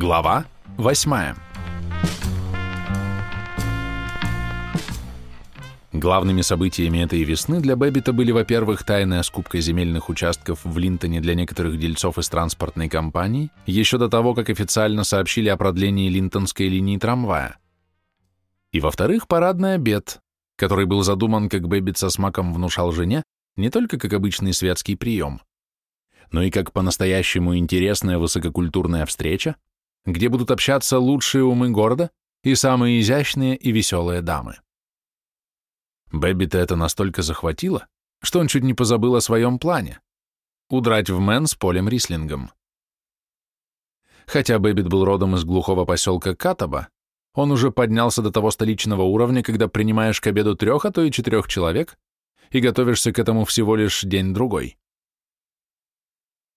Глава 8 Главными событиями этой весны для Бэббита были, во-первых, тайная скупка земельных участков в Линтоне для некоторых дельцов из транспортной компании, еще до того, как официально сообщили о продлении Линтонской линии трамвая. И, во-вторых, парадный обед, который был задуман, как Бэббит со смаком внушал жене, не только как обычный светский прием, но и как по-настоящему интересная высококультурная встреча, где будут общаться лучшие умы города и самые изящные и веселые дамы. Бэббита это настолько захватило, что он чуть не позабыл о своем плане — удрать в Мэн с Полем Рислингом. Хотя Бэббит был родом из глухого поселка Катаба, он уже поднялся до того столичного уровня, когда принимаешь к обеду трех, а то и четырех человек и готовишься к этому всего лишь день-другой.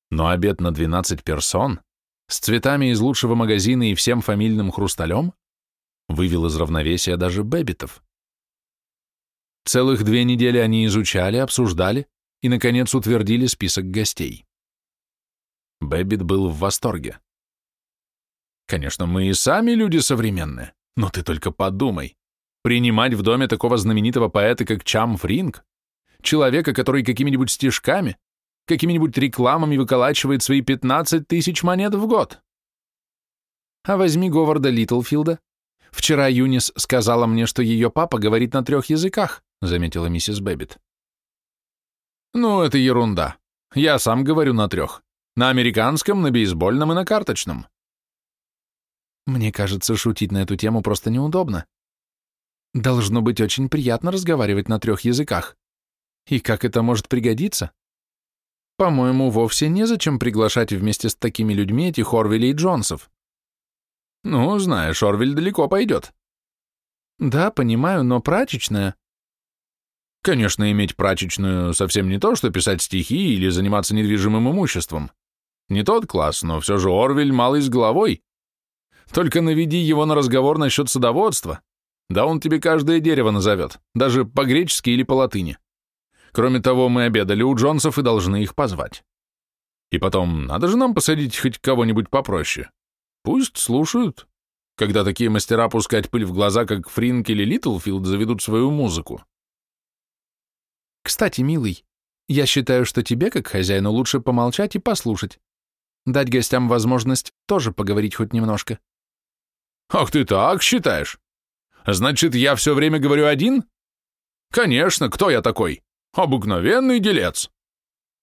Но обед на 12 персон с цветами из лучшего магазина и всем фамильным хрусталем, вывел из равновесия даже Бэббитов. Целых две недели они изучали, обсуждали и, наконец, утвердили список гостей. Бэббит был в восторге. Конечно, мы и сами люди современные, но ты только подумай. Принимать в доме такого знаменитого поэта, как Чам Фринк, человека, который какими-нибудь стишками какими-нибудь рекламами выколачивает свои 15 тысяч монет в год. А возьми Говарда Литлфилда. Вчера Юнис сказала мне, что ее папа говорит на трех языках, заметила миссис Бэббит. Ну, это ерунда. Я сам говорю на трех. На американском, на бейсбольном и на карточном. Мне кажется, шутить на эту тему просто неудобно. Должно быть очень приятно разговаривать на трех языках. И как это может пригодиться? По-моему, вовсе незачем приглашать вместе с такими людьми этих Орвелей и Джонсов. Ну, знаешь, Орвель далеко пойдет. Да, понимаю, но прачечная... Конечно, иметь прачечную совсем не то, что писать стихи или заниматься недвижимым имуществом. Не тот класс, но все же Орвель малый с головой. Только наведи его на разговор насчет садоводства. Да он тебе каждое дерево назовет, даже по-гречески или по-латыни. Кроме того, мы обедали у Джонсов и должны их позвать. И потом, надо же нам посадить хоть кого-нибудь попроще. Пусть слушают, когда такие мастера пускать пыль в глаза, как Фринк или Литлфилд, заведут свою музыку. Кстати, милый, я считаю, что тебе, как хозяину, лучше помолчать и послушать. Дать гостям возможность тоже поговорить хоть немножко. Ах ты так считаешь? Значит, я все время говорю один? Конечно, кто я такой? Обыкновенный делец.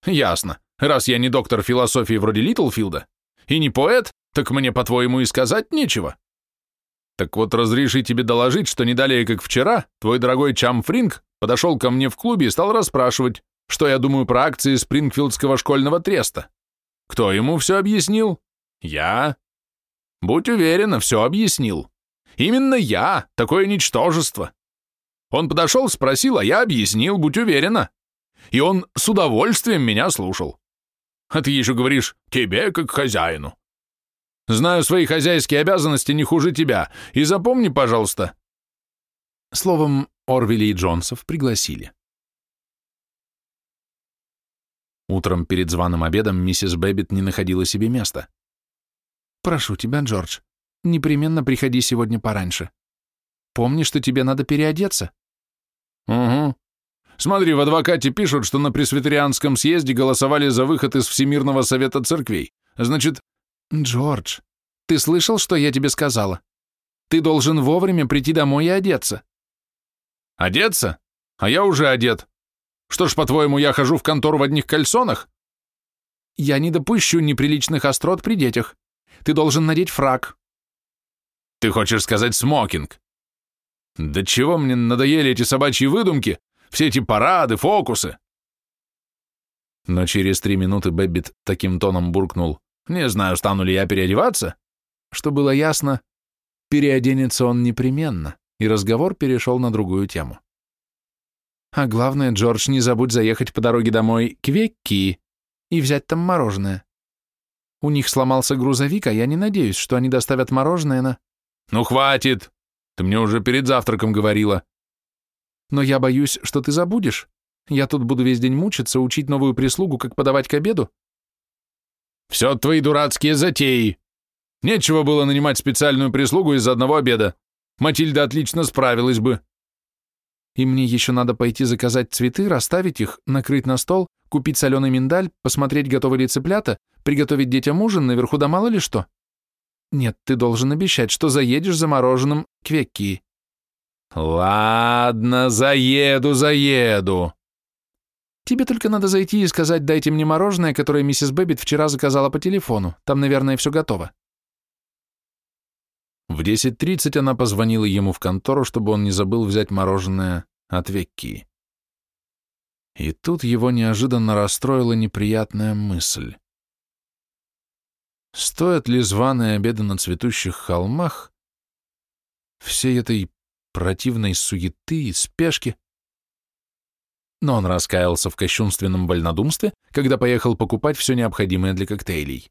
Ясно. Раз я не доктор философии вроде Литлфилда и не поэт, так мне, по-твоему, и сказать нечего. Так вот, разреши тебе доложить, что не далее, как вчера, твой дорогой Чам Фринг подошел ко мне в клубе и стал расспрашивать, что я думаю про акции Спрингфилдского школьного треста. Кто ему все объяснил? Я. Будь уверена, все объяснил. Именно я, такое ничтожество. Он подошел, спросил, а я объяснил, будь уверена. И он с удовольствием меня слушал. А ты еще говоришь «тебе как хозяину». Знаю свои хозяйские обязанности не хуже тебя, и запомни, пожалуйста. Словом, Орвилей Джонсов пригласили. Утром перед званым обедом миссис Бэббит не находила себе места. «Прошу тебя, Джордж, непременно приходи сегодня пораньше. Помни, что тебе надо переодеться. Угу. Смотри, в адвокате пишут, что на пресвитерианском съезде голосовали за выход из Всемирного совета церквей. Значит... Джордж, ты слышал, что я тебе сказала? Ты должен вовремя прийти домой и одеться. Одеться? А я уже одет. Что ж, по-твоему, я хожу в контору в одних кальсонах? Я не допущу неприличных острот при детях. Ты должен надеть фрак. Ты хочешь сказать смокинг? До чего мне надоели эти собачьи выдумки, все эти парады, фокусы? Но через три минуты Бэббит таким тоном буркнул, не знаю, стану ли я переодеваться, что было ясно, переоденется он непременно, и разговор перешел на другую тему. А главное, Джордж, не забудь заехать по дороге домой к Векки и взять там мороженое. У них сломался грузовик, а я не надеюсь, что они доставят мороженое на... Ну, хватит! Ты мне уже перед завтраком говорила. Но я боюсь, что ты забудешь. Я тут буду весь день мучиться, учить новую прислугу, как подавать к обеду. Все твои дурацкие затеи. Нечего было нанимать специальную прислугу из-за одного обеда. Матильда отлично справилась бы. И мне еще надо пойти заказать цветы, расставить их, накрыть на стол, купить соленый миндаль, посмотреть, готовы ли цыплята, приготовить детям ужин, наверху да мало ли что. Нет, ты должен обещать, что заедешь за мороженым к Векки. Ладно, заеду, заеду. Тебе только надо зайти и сказать, дайте мне мороженое, которое миссис Бэббит вчера заказала по телефону. Там, наверное, все готово. В 10.30 она позвонила ему в контору, чтобы он не забыл взять мороженое от Векки. И тут его неожиданно расстроила неприятная мысль. Стоят ли званые обеды на цветущих холмах всей этой противной суеты и спешки? Но он раскаялся в кощунственном вольнодумстве, когда поехал покупать все необходимое для коктейлей.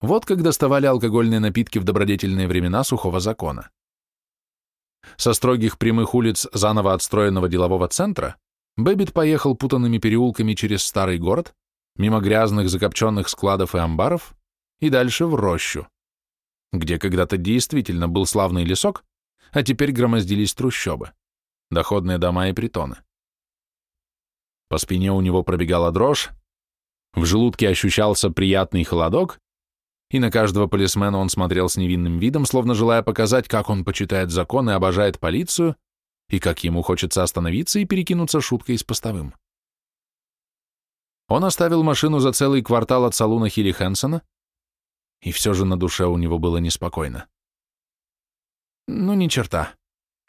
Вот как доставали алкогольные напитки в добродетельные времена сухого закона. Со строгих прямых улиц заново отстроенного делового центра Бэббит поехал путанными переулками через старый город, мимо грязных закопченных складов и амбаров, и дальше в рощу, где когда-то действительно был славный лесок, а теперь громоздились трущобы, доходные дома и притоны. По спине у него пробегала дрожь, в желудке ощущался приятный холодок, и на каждого полисмена он смотрел с невинным видом, словно желая показать, как он почитает закон и обожает полицию, и как ему хочется остановиться и перекинуться шуткой с постовым. Он оставил машину за целый квартал от салуна Хилли Хэнсона, и все же на душе у него было неспокойно. Ну, ни черта.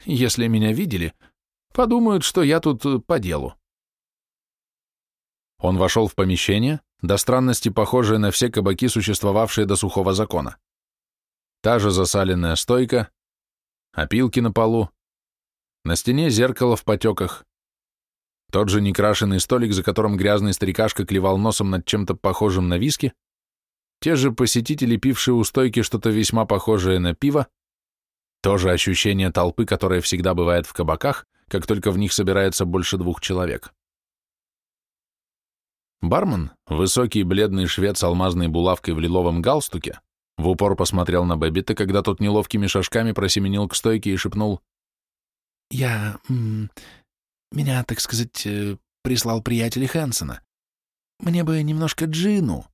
Если меня видели, подумают, что я тут э, по делу. Он вошел в помещение, до странности похожее на все кабаки, существовавшие до сухого закона. Та же засаленная стойка, опилки на полу, на стене зеркало в потеках. Тот же некрашенный столик, за которым грязный старикашка клевал носом над чем-то похожим на виски. Те же посетители, пившие у стойки что-то весьма похожее на пиво. То же ощущение толпы, которое всегда бывает в кабаках, как только в них собирается больше двух человек. Бармен, высокий бледный швед с алмазной булавкой в лиловом галстуке, в упор посмотрел на Бэббита, когда тот неловкими шажками просеменил к стойке и шепнул я... меня, так сказать, э, прислал приятель Хэнсона. Мне бы немножко джину».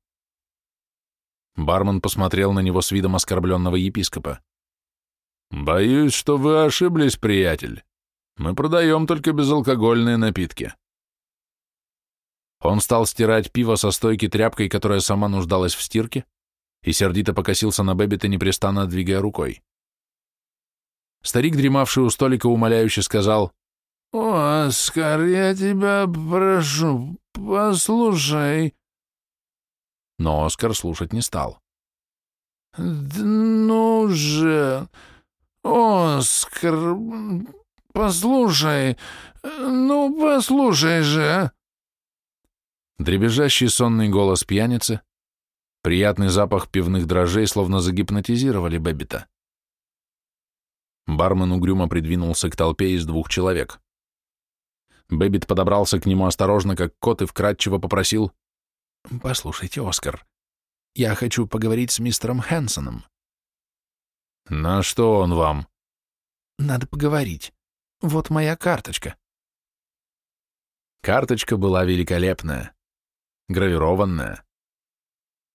Бармен посмотрел на него с видом оскорбленного епископа. «Боюсь, что вы ошиблись, приятель. Мы продаем только безалкогольные напитки». Он стал стирать пиво со стойки тряпкой, которая сама нуждалась в стирке, и сердито покосился на Бэббита, непрестанно двигая рукой. Старик, дремавший у столика, умоляюще сказал, «О, Оскар, я тебя прошу, послушай». Но Оскар слушать не стал. «Ну же, Оскар, послушай, ну послушай же». Дребезжащий сонный голос пьяницы, приятный запах пивных дрожжей словно загипнотизировали Бэббита. Бармен угрюмо придвинулся к толпе из двух человек. Бэббит подобрался к нему осторожно, как кот, и вкратчиво попросил «Послушайте, Оскар, я хочу поговорить с мистером Хэнсоном». «На что он вам?» «Надо поговорить. Вот моя карточка». Карточка была великолепная, гравированная.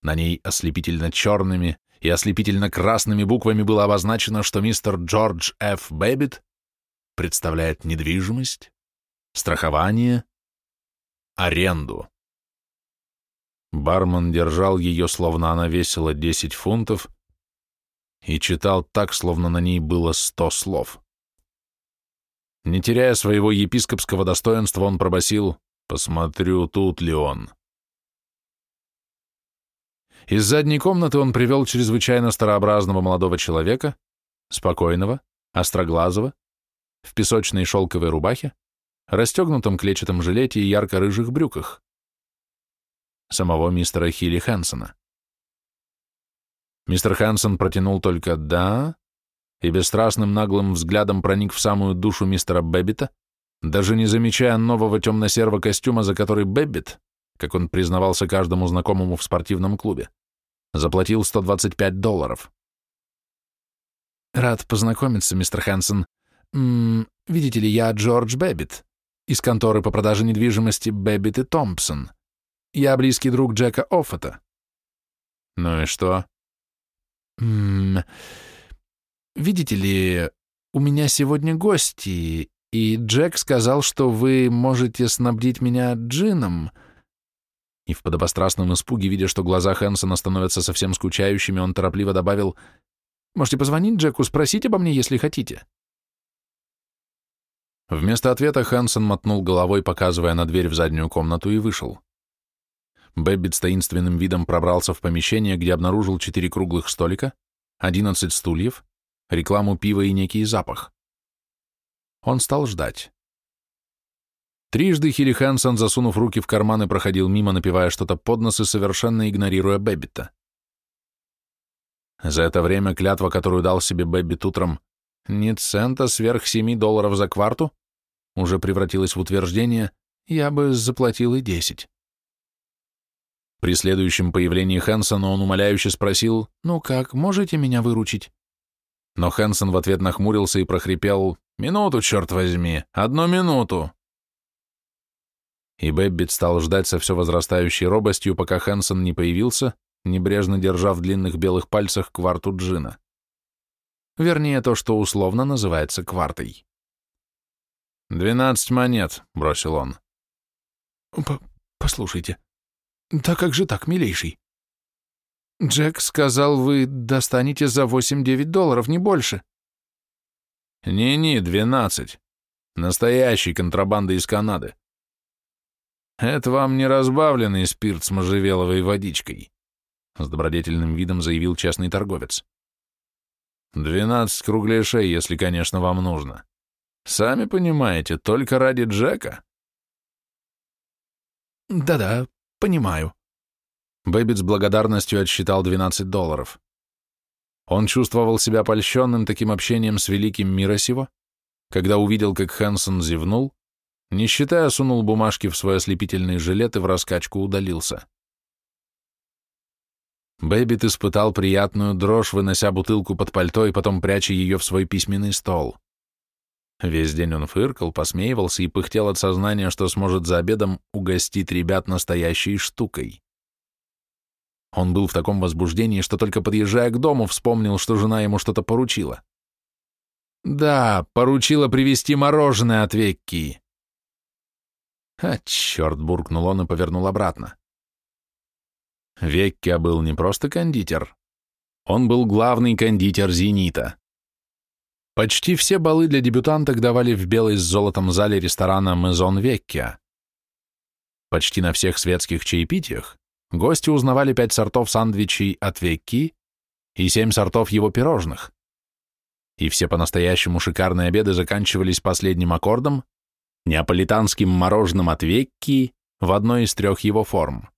На ней ослепительно черными, и ослепительно-красными буквами было обозначено, что мистер Джордж Ф. Бэббит представляет недвижимость, страхование, аренду. Бармен держал ее, словно она весила 10 фунтов, и читал так, словно на ней было сто слов. Не теряя своего епископского достоинства, он пробасил «Посмотрю, тут ли он». Из задней комнаты он привел чрезвычайно старообразного молодого человека, спокойного, остроглазого, в песочной шелковой рубахе, расстегнутом клетчатом жилете и ярко-рыжих брюках. Самого мистера Хилли Хэнсона. Мистер Хэнсон протянул только «да» и бесстрастным наглым взглядом проник в самую душу мистера Бэббита, даже не замечая нового темно-серого костюма, за который Бэббит как он признавался каждому знакомому в спортивном клубе, Заплатил 125 долларов. Рад познакомиться, мистер Хэнсон. М -м, видите ли, я Джордж Бэббит из конторы по продаже недвижимости Бэббит и Томпсон. Я близкий друг Джека Оффета. Ну и что? М -м, видите ли, у меня сегодня гости, и Джек сказал, что вы можете снабдить меня джином. И в подобострастном испуге, видя, что глаза Хэнсона становятся совсем скучающими, он торопливо добавил, «Можете позвонить Джеку, спросить обо мне, если хотите». Вместо ответа Хэнсон мотнул головой, показывая на дверь в заднюю комнату, и вышел. Бэббит с таинственным видом пробрался в помещение, где обнаружил четыре круглых столика, одиннадцать стульев, рекламу пива и некий запах. Он стал ждать. Трижды Хилли Хэнсон, засунув руки в карманы, проходил мимо, напевая что-то под нос и совершенно игнорируя Бэббита. За это время клятва, которую дал себе Бэббит утром, «Ни цента сверх семи долларов за кварту», уже превратилась в утверждение «Я бы заплатил и десять». При следующем появлении Хэнсона он умоляюще спросил «Ну как, можете меня выручить?» Но Хэнсон в ответ нахмурился и прохрипел «Минуту, черт возьми, одну минуту!» и Бэббит стал ждать со все возрастающей робостью, пока Хэнсон не появился, небрежно держа в длинных белых пальцах кварту джина. Вернее, то, что условно называется квартой. «Двенадцать монет», — бросил он. «Послушайте, да как же так, милейший? Джек сказал, вы достанете за восемь-девять долларов, не больше». «Не-не, двенадцать. Настоящая контрабанда из Канады. «Это вам не разбавленный спирт с можжевеловой водичкой», — с добродетельным видом заявил честный торговец. «Двенадцать кругляшей, если, конечно, вам нужно. Сами понимаете, только ради Джека». «Да-да, понимаю». Бэббит с благодарностью отсчитал 12 долларов. Он чувствовал себя польщенным таким общением с великим мира сего, когда увидел, как Хэнсон зевнул, не считая, сунул бумажки в свой ослепительный жилет и вразвалку удалился. Бэббит испытал приятную дрожь, вынося бутылку под пальто и потом пряча ее в свой письменный стол. Весь день он фыркал, посмеивался и пыхтел от сознания, что сможет за обедом угостить ребят настоящей штукой. Он был в таком возбуждении, что только подъезжая к дому, вспомнил, что жена ему что-то поручила. Да, поручила привезти мороженое от Векки. А, черт, буркнул он и повернул обратно. Веккя был не просто кондитер. Он был главный кондитер «Зенита». Почти все балы для дебютанток давали в белой с золотом зале ресторана «Мезон Веккия». Почти на всех светских чаепитиях гости узнавали пять сортов сандвичей от Векки и семь сортов его пирожных. И все по-настоящему шикарные обеды заканчивались последним аккордом, неаполитанским мороженым от Векки в одной из трех его форм.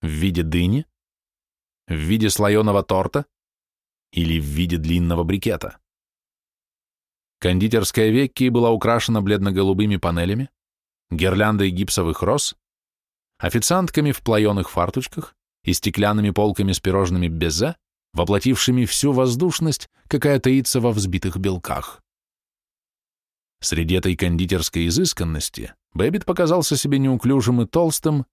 В виде дыни, в виде слоеного торта или в виде длинного брикета. Кондитерская Векки была украшена бледно-голубыми панелями, гирляндой гипсовых роз, официантками в плоеных фартучках и стеклянными полками с пирожными безе, воплотившими всю воздушность, какая таится во взбитых белках. Среди этой кондитерской изысканности Бэббит показался себе неуклюжим и толстым,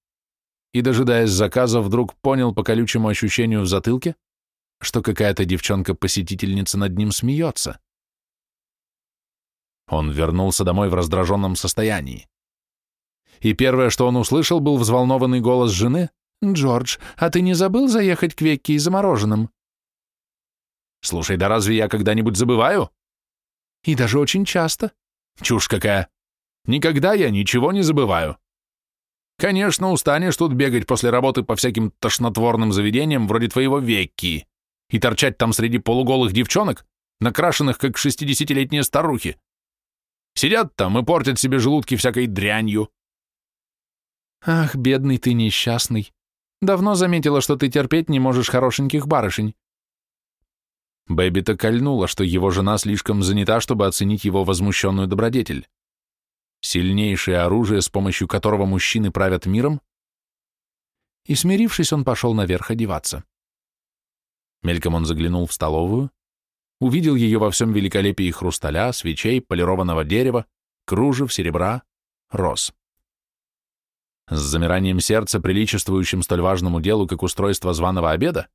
и, дожидаясь заказа, вдруг понял по колючему ощущению в затылке, что какая-то девчонка-посетительница над ним смеется. Он вернулся домой в раздраженном состоянии. И первое, что он услышал, был взволнованный голос жены. «Джордж, а ты не забыл заехать к Векке и замороженным?» «Слушай, да разве я когда-нибудь забываю?» «И даже очень часто. Чушь какая. Никогда я ничего не забываю. Конечно, устанешь тут бегать после работы по всяким тошнотворным заведениям вроде твоего Векки и торчать там среди полуголых девчонок, накрашенных как шестидесятилетние старухи. Сидят там и портят себе желудки всякой дрянью. Ах, бедный ты несчастный. Давно заметила, что ты терпеть не можешь хорошеньких барышень. Бэби-то кольнула, что его жена слишком занята, чтобы оценить его возмущенную добродетель. Сильнейшее оружие, с помощью которого мужчины правят миром. И, смирившись, он пошел наверх одеваться. Мельком он заглянул в столовую, увидел ее во всем великолепии хрусталя, свечей, полированного дерева, кружев, серебра, роз. С замиранием сердца, приличествующим столь важному делу, как устройство званого обеда,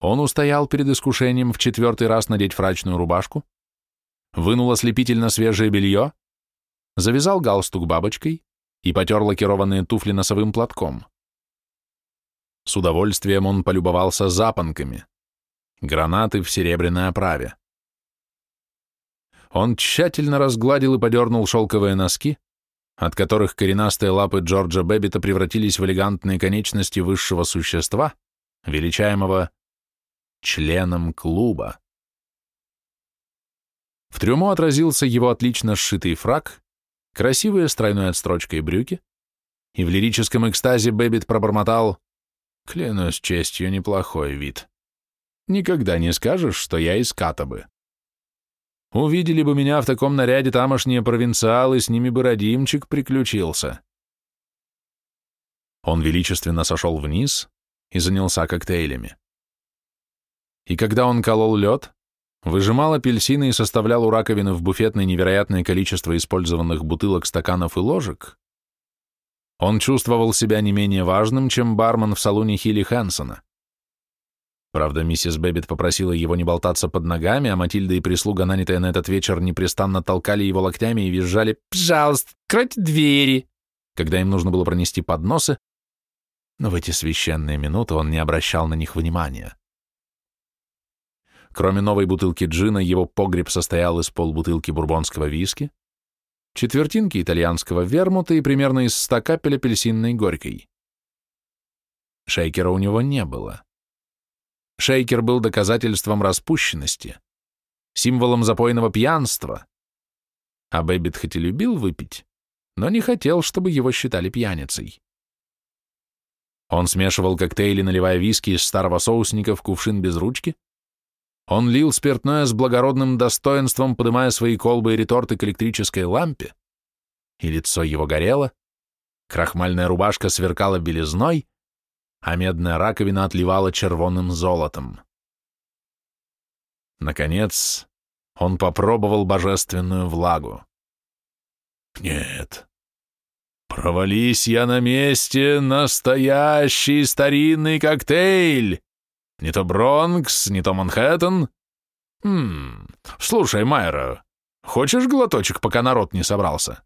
он устоял перед искушением в четвертый раз надеть фрачную рубашку, вынул ослепительно свежее белье, завязал галстук бабочкой и потер лакированные туфли носовым платком. С удовольствием он полюбовался запонками, гранаты в серебряной оправе. Он тщательно разгладил и подернул шелковые носки, от которых коренастые лапы Джорджа Бэббита превратились в элегантные конечности высшего существа, величаемого членом клуба. В трюмо отразился его отлично сшитый фрак, красивые с тройной отсрочкой брюки, и в лирическом экстазе Бэббит пробормотал «Клянусь честью, неплохой вид. Никогда не скажешь, что я из Катабы». Увидели бы меня в таком наряде тамошние провинциалы, с ними бы родимчик приключился. Он величественно сошел вниз и занялся коктейлями. И когда он колол лед, выжимал апельсины и составлял у раковины в буфетной невероятное количество использованных бутылок, стаканов и ложек, он чувствовал себя не менее важным, чем бармен в салоне Хилли Хэнсона. Правда, миссис Бэббит попросила его не болтаться под ногами, а Матильда и прислуга, нанятая на этот вечер, непрестанно толкали его локтями и визжали «Пожалуйста, откройте двери!» когда им нужно было пронести подносы, но в эти священные минуты он не обращал на них внимания. Кроме новой бутылки джина, его погреб состоял из полбутылки бурбонского виски, четвертинки итальянского вермута и примерно из ста капель апельсинной горькой. Шейкера у него не было. Шейкер был доказательством распущенности, символом запойного пьянства. А Бэббит хоть и любил выпить, но не хотел, чтобы его считали пьяницей. Он смешивал коктейли, наливая виски из старого соусника в кувшин без ручки. Он лил спиртное с благородным достоинством, подымая свои колбы и реторты к электрической лампе, и лицо его горело, крахмальная рубашка сверкала белизной, а медная раковина отливала червоным золотом. Наконец, он попробовал божественную влагу. Нет. Провались я на месте, настоящий старинный коктейль. Не то Бронкс, не то Манхэттен. Хм, слушай, Майра, хочешь глоточек, пока народ не собрался?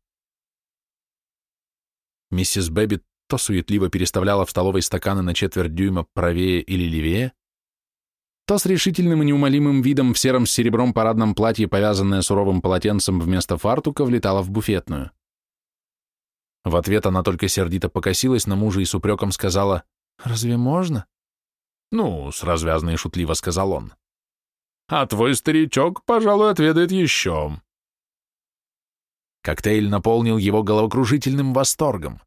Миссис Бэббит то суетливо переставляла в столовой стаканы на четверть дюйма правее или левее, то с решительным и неумолимым видом в сером с серебром парадном платье, повязанное суровым полотенцем вместо фартука, влетала в буфетную. В ответ она только сердито покосилась на мужа и с упреком сказала «Разве можно?» «Ну, с развязной шутливо сказал он. «А твой старичок, пожалуй, отведает еще». Коктейль наполнил его головокружительным восторгом.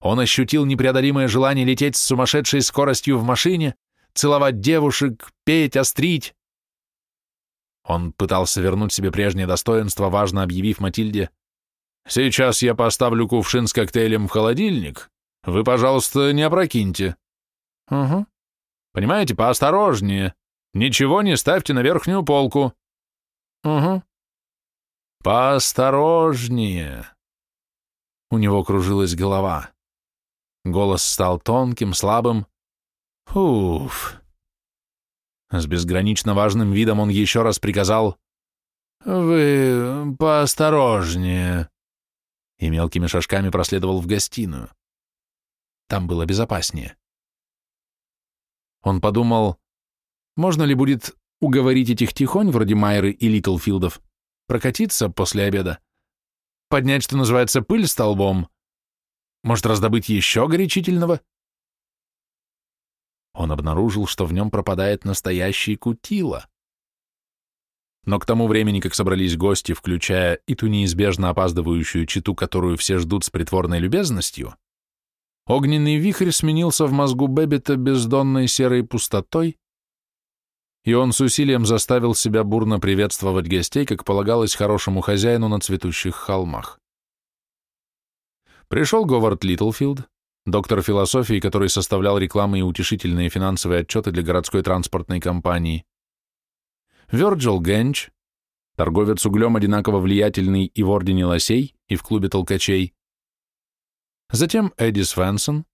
Он ощутил непреодолимое желание лететь с сумасшедшей скоростью в машине, целовать девушек, петь, острить. Он пытался вернуть себе прежнее достоинство, важно объявив Матильде, «Сейчас я поставлю кувшин с коктейлем в холодильник. Вы, пожалуйста, не опрокиньте». «Угу. Понимаете, поосторожнее. Ничего не ставьте на верхнюю полку». «Угу. Поосторожнее». У него кружилась голова. Голос стал тонким, слабым. Уф. С безгранично важным видом он еще раз приказал «Вы поосторожнее» и мелкими шажками проследовал в гостиную. Там было безопаснее. Он подумал, можно ли будет уговорить этих тихонь, вроде Майеры и Литлфилдов, прокатиться после обеда, поднять, что называется, пыль столбом, может, раздобыть еще горячительного? Он обнаружил, что в нем пропадает настоящий кутила. Но к тому времени, как собрались гости, включая и ту неизбежно опаздывающую читу, которую все ждут с притворной любезностью, огненный вихрь сменился в мозгу Бэббита бездонной серой пустотой, и он с усилием заставил себя бурно приветствовать гостей, как полагалось хорошему хозяину на цветущих холмах. Пришел Говард Литлфилд, доктор философии, который составлял рекламы и утешительные финансовые отчеты для городской транспортной компании, Вёрджил Генч, торговец углем одинаково влиятельный и в Ордене Лосей, и в клубе толкачей, затем Эдди Свенсон,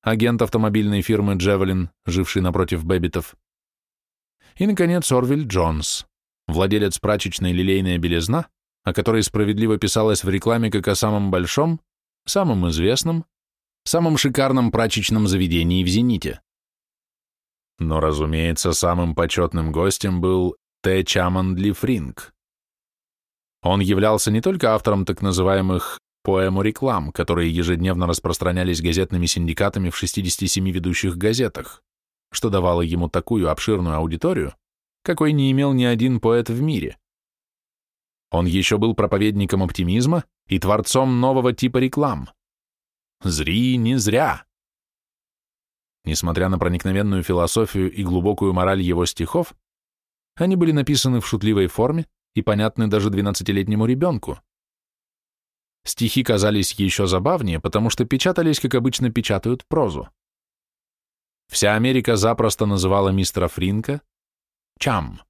агент автомобильной фирмы Джевелин, живший напротив Бэббитов, и, наконец, Орвиль Джонс, владелец прачечной лилейная белизна, о которой справедливо писалось в рекламе как о самом большом, самом известном, самом шикарном прачечном заведении в «Зените». Но, разумеется, самым почетным гостем был Т. Чамандли Фринг. Он являлся не только автором так называемых поэму-реклам, которые ежедневно распространялись газетными синдикатами в 67 ведущих газетах, что давало ему такую обширную аудиторию, какой не имел ни один поэт в мире. Он еще был проповедником оптимизма и творцом нового типа реклам. Зри не зря. Несмотря на проникновенную философию и глубокую мораль его стихов, они были написаны в шутливой форме и понятны даже 12-летнему ребенку. Стихи казались еще забавнее, потому что печатались, как обычно печатают прозу. Вся Америка запросто называла мистера Фринка Чам.